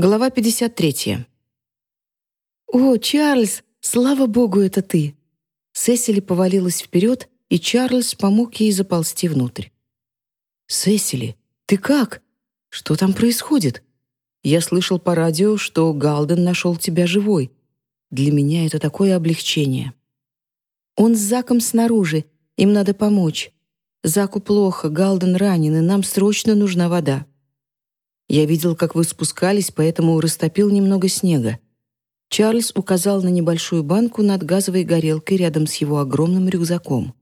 Глава 53. «О, Чарльз, слава богу, это ты!» Сесили повалилась вперед, и Чарльз помог ей заползти внутрь. «Сесили, ты как? Что там происходит? Я слышал по радио, что Галден нашел тебя живой. Для меня это такое облегчение». «Он с Заком снаружи, им надо помочь. Заку плохо, Галден ранен, и нам срочно нужна вода». Я видел, как вы спускались, поэтому растопил немного снега. Чарльз указал на небольшую банку над газовой горелкой рядом с его огромным рюкзаком.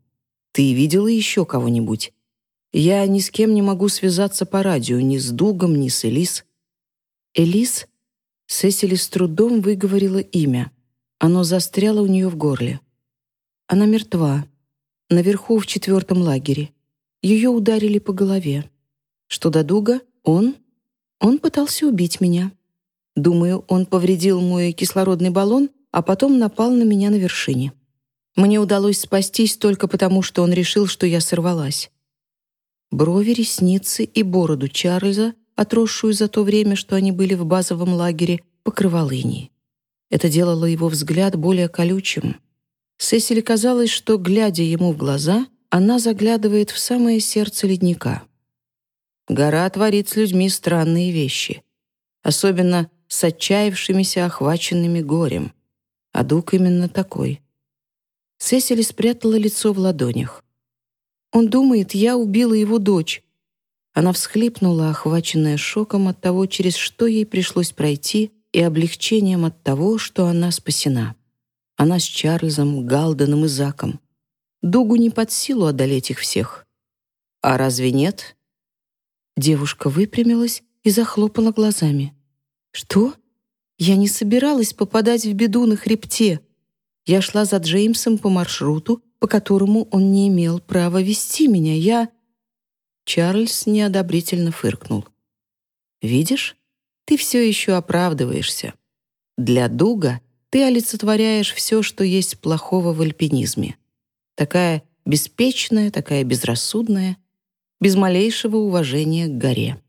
Ты видела еще кого-нибудь? Я ни с кем не могу связаться по радио, ни с Дугом, ни с Элис. Элис? Сесили с трудом выговорила имя. Оно застряло у нее в горле. Она мертва. Наверху в четвертом лагере. Ее ударили по голове. Что до Дуга, он он пытался убить меня. Думаю, он повредил мой кислородный баллон, а потом напал на меня на вершине. Мне удалось спастись только потому, что он решил, что я сорвалась. Брови, ресницы и бороду Чарльза, отросшую за то время, что они были в базовом лагере, покрывал иней. Это делало его взгляд более колючим. Сесили казалось, что, глядя ему в глаза, она заглядывает в самое сердце ледника. Гора творит с людьми странные вещи, особенно с отчаявшимися, охваченными горем. А Дук именно такой. Сесили спрятала лицо в ладонях. «Он думает, я убила его дочь». Она всхлипнула, охваченная шоком от того, через что ей пришлось пройти, и облегчением от того, что она спасена. Она с Чарльзом, Галденом и Заком. Дугу не под силу одолеть их всех. А разве нет? Девушка выпрямилась и захлопала глазами. «Что? Я не собиралась попадать в беду на хребте. Я шла за Джеймсом по маршруту, по которому он не имел права вести меня. Я...» Чарльз неодобрительно фыркнул. «Видишь, ты все еще оправдываешься. Для Дуга ты олицетворяешь все, что есть плохого в альпинизме. Такая беспечная, такая безрассудная, без малейшего уважения к горе.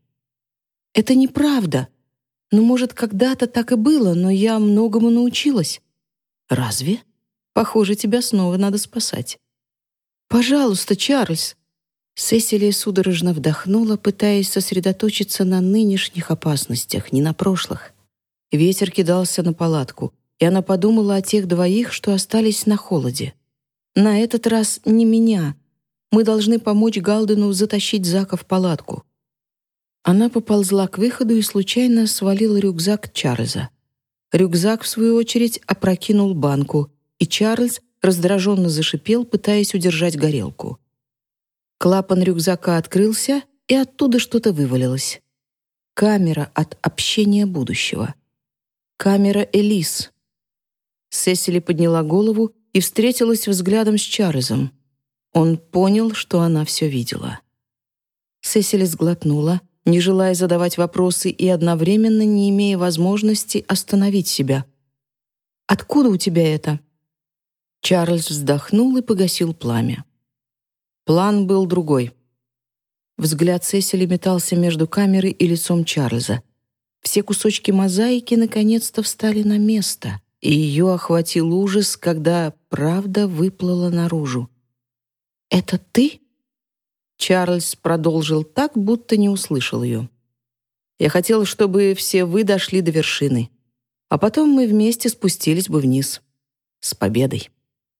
«Это неправда. Ну, может, когда-то так и было, но я многому научилась». «Разве? Похоже, тебя снова надо спасать». «Пожалуйста, Чарльз». Сесилия судорожно вдохнула, пытаясь сосредоточиться на нынешних опасностях, не на прошлых. Ветер кидался на палатку, и она подумала о тех двоих, что остались на холоде. На этот раз не меня — мы должны помочь Галдену затащить Зака в палатку». Она поползла к выходу и случайно свалила рюкзак Чарльза. Рюкзак, в свою очередь, опрокинул банку, и Чарльз раздраженно зашипел, пытаясь удержать горелку. Клапан рюкзака открылся, и оттуда что-то вывалилось. Камера от общения будущего. Камера Элис. Сесили подняла голову и встретилась взглядом с Чарльзом. Он понял, что она все видела. Сесили сглотнула, не желая задавать вопросы и одновременно не имея возможности остановить себя. «Откуда у тебя это?» Чарльз вздохнул и погасил пламя. План был другой. Взгляд Сесили метался между камерой и лицом Чарльза. Все кусочки мозаики наконец-то встали на место, и ее охватил ужас, когда правда выплыла наружу. «Это ты?» Чарльз продолжил так, будто не услышал ее. «Я хотел, чтобы все вы дошли до вершины, а потом мы вместе спустились бы вниз. С победой.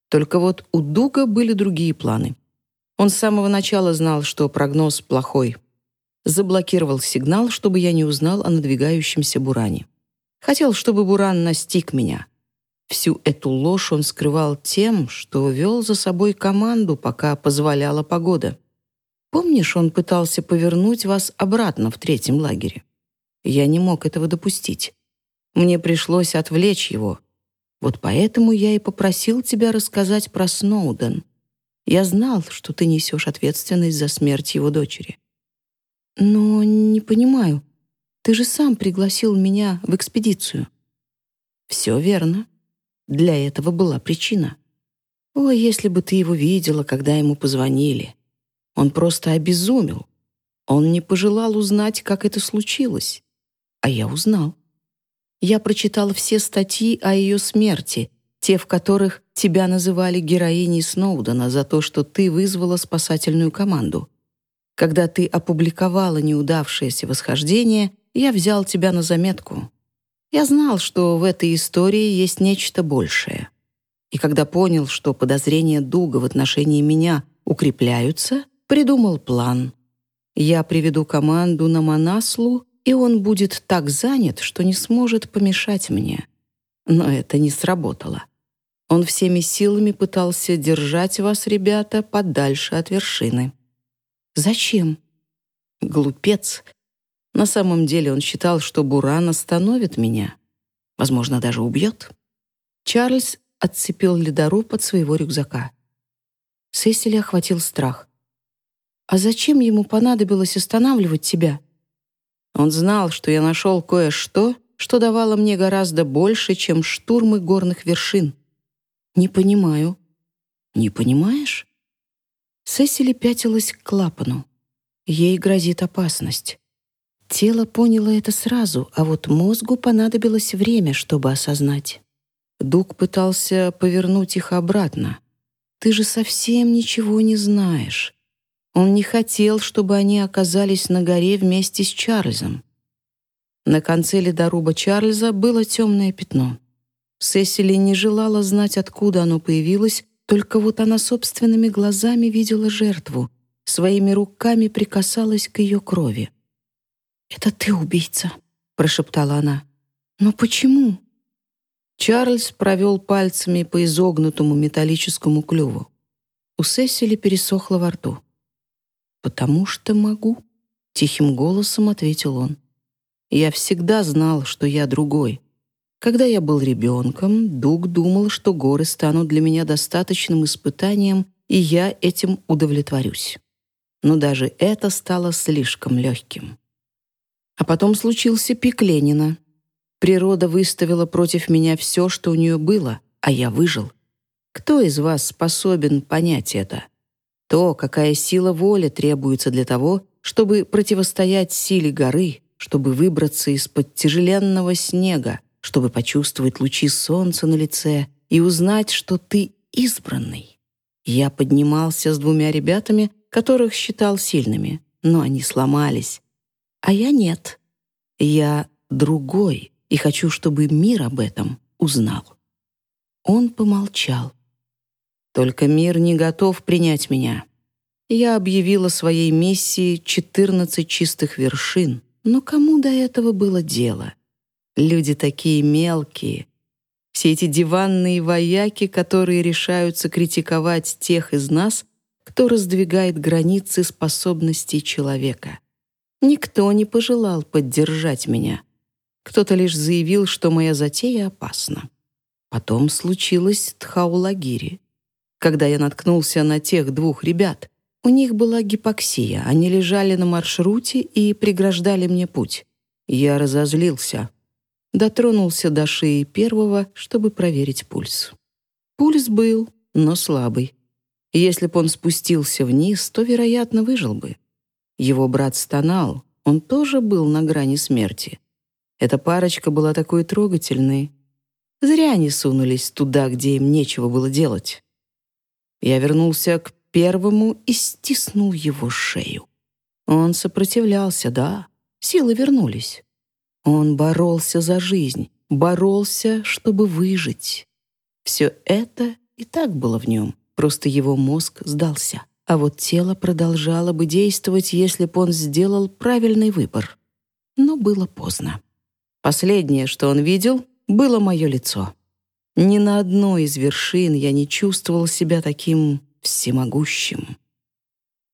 Только вот у Дуга были другие планы. Он с самого начала знал, что прогноз плохой. Заблокировал сигнал, чтобы я не узнал о надвигающемся буране. Хотел, чтобы буран настиг меня — Всю эту ложь он скрывал тем, что вел за собой команду, пока позволяла погода. Помнишь, он пытался повернуть вас обратно в третьем лагере? Я не мог этого допустить. Мне пришлось отвлечь его. Вот поэтому я и попросил тебя рассказать про Сноуден. Я знал, что ты несешь ответственность за смерть его дочери. Но не понимаю. Ты же сам пригласил меня в экспедицию. Все верно. Для этого была причина. Ой, если бы ты его видела, когда ему позвонили. Он просто обезумел. Он не пожелал узнать, как это случилось. А я узнал. Я прочитал все статьи о ее смерти, те, в которых тебя называли героиней Сноудена за то, что ты вызвала спасательную команду. Когда ты опубликовала неудавшееся восхождение, я взял тебя на заметку. Я знал, что в этой истории есть нечто большее. И когда понял, что подозрения Дуга в отношении меня укрепляются, придумал план. Я приведу команду на Манаслу и он будет так занят, что не сможет помешать мне. Но это не сработало. Он всеми силами пытался держать вас, ребята, подальше от вершины. Зачем? Глупец. На самом деле он считал, что Буран остановит меня. Возможно, даже убьет. Чарльз отцепил ледоруб от своего рюкзака. Сесили охватил страх. «А зачем ему понадобилось останавливать тебя?» Он знал, что я нашел кое-что, что давало мне гораздо больше, чем штурмы горных вершин. Не понимаю. Не понимаешь? Сесили пятилась к клапану. Ей грозит опасность. Тело поняло это сразу, а вот мозгу понадобилось время, чтобы осознать. Дуг пытался повернуть их обратно. «Ты же совсем ничего не знаешь. Он не хотел, чтобы они оказались на горе вместе с Чарльзом. На конце ледоруба Чарльза было темное пятно. Сесили не желала знать, откуда оно появилось, только вот она собственными глазами видела жертву, своими руками прикасалась к ее крови. «Это ты убийца», — прошептала она. «Но почему?» Чарльз провел пальцами по изогнутому металлическому клюву. У Сесили пересохло во рту. «Потому что могу», — тихим голосом ответил он. «Я всегда знал, что я другой. Когда я был ребенком, Дуг думал, что горы станут для меня достаточным испытанием, и я этим удовлетворюсь. Но даже это стало слишком легким. А потом случился пик Ленина. Природа выставила против меня все, что у нее было, а я выжил. Кто из вас способен понять это?» То, какая сила воли требуется для того, чтобы противостоять силе горы, чтобы выбраться из-под тяжеленного снега, чтобы почувствовать лучи солнца на лице и узнать, что ты избранный. Я поднимался с двумя ребятами, которых считал сильными, но они сломались. А я нет. Я другой и хочу, чтобы мир об этом узнал. Он помолчал. Только мир не готов принять меня. Я объявила своей миссии 14 чистых вершин, но кому до этого было дело? Люди такие мелкие. Все эти диванные вояки, которые решаются критиковать тех из нас, кто раздвигает границы способностей человека. Никто не пожелал поддержать меня. Кто-то лишь заявил, что моя затея опасна. Потом случилось Тхаулагири когда я наткнулся на тех двух ребят. У них была гипоксия, они лежали на маршруте и преграждали мне путь. Я разозлился. Дотронулся до шеи первого, чтобы проверить пульс. Пульс был, но слабый. Если бы он спустился вниз, то, вероятно, выжил бы. Его брат стонал, он тоже был на грани смерти. Эта парочка была такой трогательной. Зря они сунулись туда, где им нечего было делать. Я вернулся к первому и стиснул его шею. Он сопротивлялся, да, силы вернулись. Он боролся за жизнь, боролся, чтобы выжить. Все это и так было в нем, просто его мозг сдался. А вот тело продолжало бы действовать, если бы он сделал правильный выбор. Но было поздно. Последнее, что он видел, было мое лицо. Ни на одной из вершин я не чувствовал себя таким всемогущим.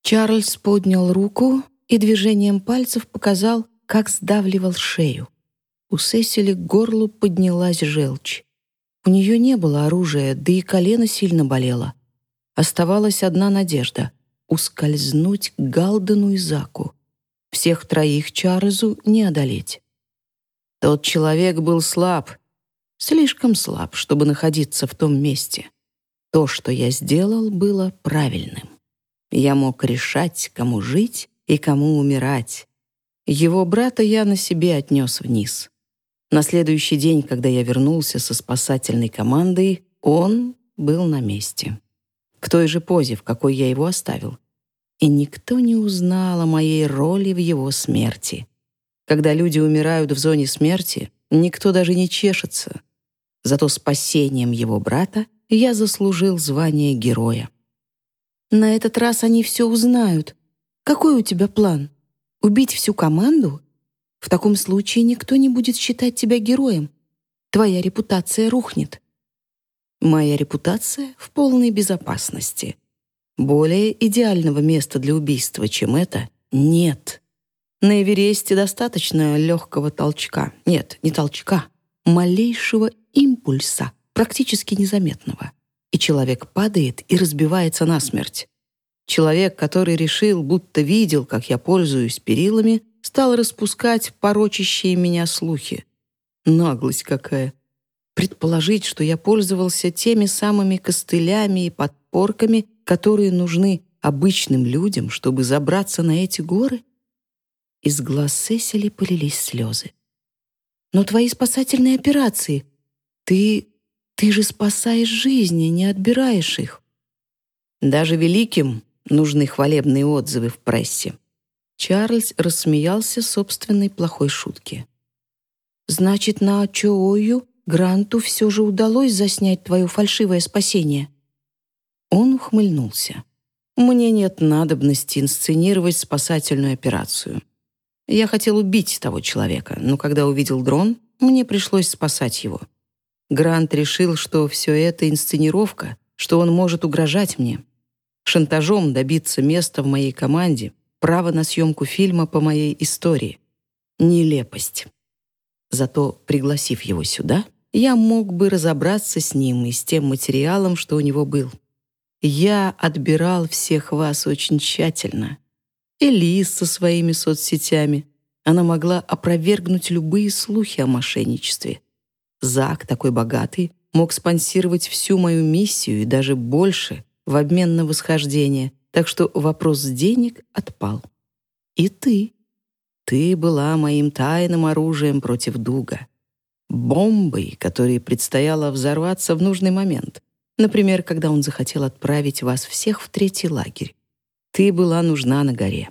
Чарльз поднял руку и движением пальцев показал, как сдавливал шею. У Сесили к горлу поднялась желчь. У нее не было оружия, да и колено сильно болело. Оставалась одна надежда — ускользнуть к Галдену и Заку. Всех троих Чарльзу не одолеть. Тот человек был слаб — слишком слаб, чтобы находиться в том месте. То, что я сделал, было правильным. Я мог решать, кому жить и кому умирать. Его брата я на себе отнес вниз. На следующий день, когда я вернулся со спасательной командой, он был на месте. В той же позе, в какой я его оставил. И никто не узнал о моей роли в его смерти. Когда люди умирают в зоне смерти, никто даже не чешется. Зато спасением его брата я заслужил звание героя. На этот раз они все узнают. Какой у тебя план? Убить всю команду? В таком случае никто не будет считать тебя героем. Твоя репутация рухнет. Моя репутация в полной безопасности. Более идеального места для убийства, чем это, нет. На Эвересте достаточно легкого толчка. Нет, не толчка, малейшего импульса, практически незаметного. И человек падает и разбивается насмерть. Человек, который решил, будто видел, как я пользуюсь перилами, стал распускать порочащие меня слухи. Наглость какая! Предположить, что я пользовался теми самыми костылями и подпорками, которые нужны обычным людям, чтобы забраться на эти горы? Из глаз Сесили полились слезы. «Но твои спасательные операции, ты... ты же спасаешь жизни, не отбираешь их». Даже великим нужны хвалебные отзывы в прессе. Чарльз рассмеялся собственной плохой шутке. «Значит, на Чоою Гранту все же удалось заснять твое фальшивое спасение». Он ухмыльнулся. «Мне нет надобности инсценировать спасательную операцию. Я хотел убить того человека, но когда увидел дрон, мне пришлось спасать его. Грант решил, что все это инсценировка, что он может угрожать мне. Шантажом добиться места в моей команде, право на съемку фильма по моей истории. Нелепость. Зато, пригласив его сюда, я мог бы разобраться с ним и с тем материалом, что у него был. Я отбирал всех вас очень тщательно. Элис со своими соцсетями. Она могла опровергнуть любые слухи о мошенничестве. Зак, такой богатый, мог спонсировать всю мою миссию и даже больше в обмен на восхождение, так что вопрос денег отпал. И ты. Ты была моим тайным оружием против Дуга бомбой, которой предстояло взорваться в нужный момент. Например, когда он захотел отправить вас всех в третий лагерь. Ты была нужна на горе.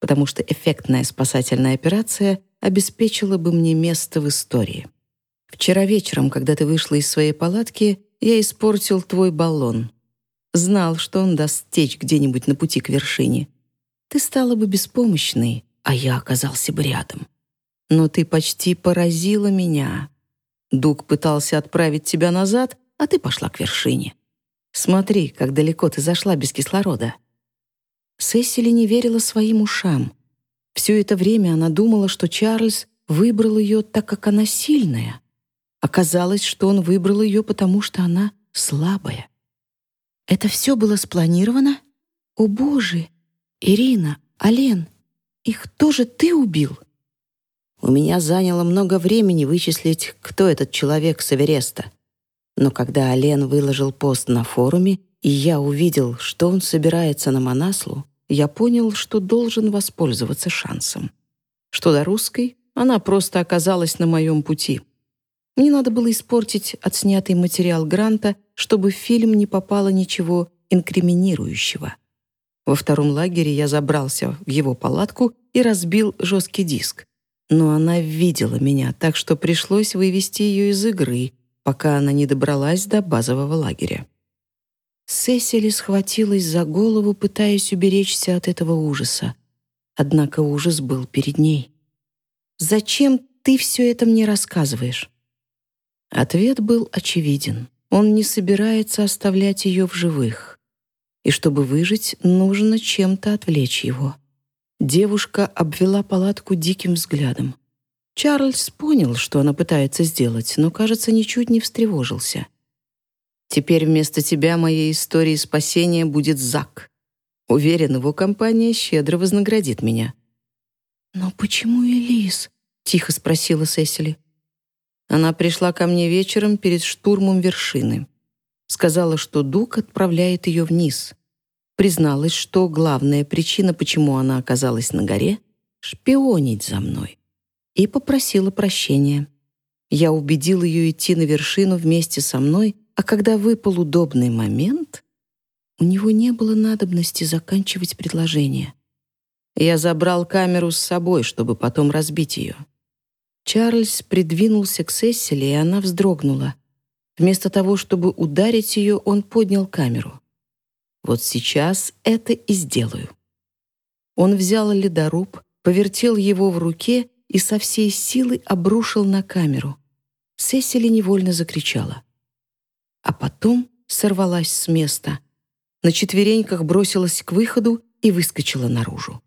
Потому что эффектная спасательная операция обеспечила бы мне место в истории. Вчера вечером, когда ты вышла из своей палатки, я испортил твой баллон. Знал, что он даст течь где-нибудь на пути к вершине. Ты стала бы беспомощной, а я оказался бы рядом. Но ты почти поразила меня. Дуг пытался отправить тебя назад, а ты пошла к вершине. Смотри, как далеко ты зашла без кислорода». Сесили не верила своим ушам. Все это время она думала, что Чарльз выбрал ее так, как она сильная. Оказалось, что он выбрал ее, потому что она слабая. Это все было спланировано? О, Боже! Ирина, Ален, их тоже ты убил? У меня заняло много времени вычислить, кто этот человек с Эвереста. Но когда Ален выложил пост на форуме, и я увидел, что он собирается на Манаслу, я понял, что должен воспользоваться шансом. Что до русской, она просто оказалась на моем пути. Мне надо было испортить отснятый материал Гранта, чтобы в фильм не попало ничего инкриминирующего. Во втором лагере я забрался в его палатку и разбил жесткий диск но она видела меня, так что пришлось вывести ее из игры, пока она не добралась до базового лагеря. Сесили схватилась за голову, пытаясь уберечься от этого ужаса. Однако ужас был перед ней. «Зачем ты все это мне рассказываешь?» Ответ был очевиден. Он не собирается оставлять ее в живых. И чтобы выжить, нужно чем-то отвлечь его. Девушка обвела палатку диким взглядом. Чарльз понял, что она пытается сделать, но, кажется, ничуть не встревожился. «Теперь вместо тебя моей истории спасения будет Зак. Уверен, его компания щедро вознаградит меня». «Но почему Элис?» — тихо спросила Сесили. Она пришла ко мне вечером перед штурмом вершины. Сказала, что Дук отправляет ее вниз призналась, что главная причина, почему она оказалась на горе — шпионить за мной. И попросила прощения. Я убедил ее идти на вершину вместе со мной, а когда выпал удобный момент, у него не было надобности заканчивать предложение. Я забрал камеру с собой, чтобы потом разбить ее. Чарльз придвинулся к Сесили, и она вздрогнула. Вместо того, чтобы ударить ее, он поднял камеру. Вот сейчас это и сделаю. Он взял ледоруб, повертел его в руке и со всей силы обрушил на камеру. Сесили невольно закричала. А потом сорвалась с места. На четвереньках бросилась к выходу и выскочила наружу.